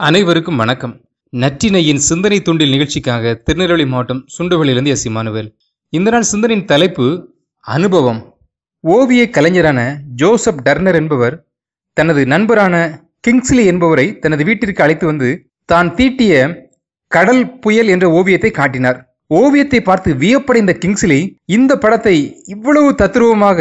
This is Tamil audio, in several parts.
அனைவருக்கும் வணக்கம். நற்றினையின் சிந்தனை துண்டில் நிகழ்ச்சிக்காக திருநெல்வேலி மாவட்டம் சுண்டுவளியிலிருந்து எஸ் இமானுவேல் இந்த நாள் சிந்தனையின் தலைப்பு அனுபவம். ஓவிய கலைஞரான ஜோசப் டர்னர் என்பவர் தனது நண்பரான கிங்ஸ்லி என்பவரை தனது வீட்டிற்கு அழைத்து வந்து தான் தீட்டிய கடல் புயல் என்ற ஓவியத்தை காட்டினார். ஓவியத்தை பார்த்து வியப்படைந்த கிங்ஸ்லி இந்த படத்தை இவ்வளவு தத்துருவமாக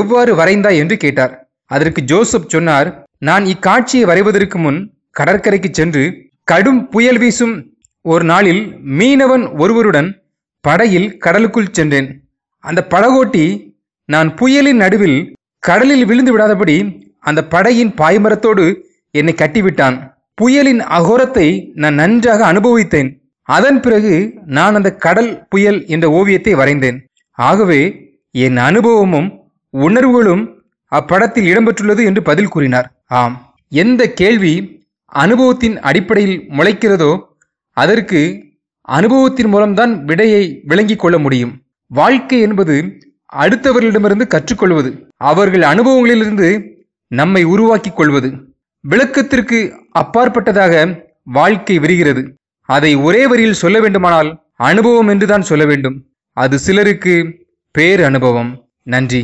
எவ்வாறு வரைந்தாய் என்று கேட்டார். அதற்கு ஜோசப் சொன்னார் நான் இக்காட்சியை வரைவதற்கு முன் கடற்கரைக்கு சென்று கடும் புயல் வீசும் ஒரு நாளில் மீனவன் ஒருவருடன் படகில் கடலுக்குள் சென்றேன். அந்த படகோட்டி நான் புயலின் நடுவில் கடலில் விழுந்து விடாதபடி அந்த படகின் பாய்மரத்தோடு என்னை கட்டிவிட்டான். புயலின் அகோரத்தை நான் நன்றாக அனுபவித்தேன். அதன் பிறகு நான் அந்த கடல் புயல் என்ற ஓவியத்தை வரைந்தேன். ஆகவே என் அனுபவமும் உணர்வுகளும் அப்படத்தில் இடம்பெற்றுள்ளது என்று பதில் கூறினார். ஆம். எந்த கேள்வி அனுபவத்தின் அடிப்படையில் முளைக்கிறதோ அதற்கு அனுபவத்தின் மூலம்தான் விடையை விளங்கிக் கொள்ள முடியும். வாழ்க்கை என்பது அடுத்தவர்களிடமிருந்து கற்றுக்கொள்வது அவர்கள் அனுபவங்களிலிருந்து நம்மை உருவாக்கிக் கொள்வது. விளக்கத்திற்கு அப்பாற்பட்டதாக வாழ்க்கை விரிகிறது. அதை ஒரே வரியில் சொல்ல வேண்டுமானால் அனுபவம் என்றுதான் சொல்ல வேண்டும். அது சிலருக்கு பேர் அனுபவம் நன்றி.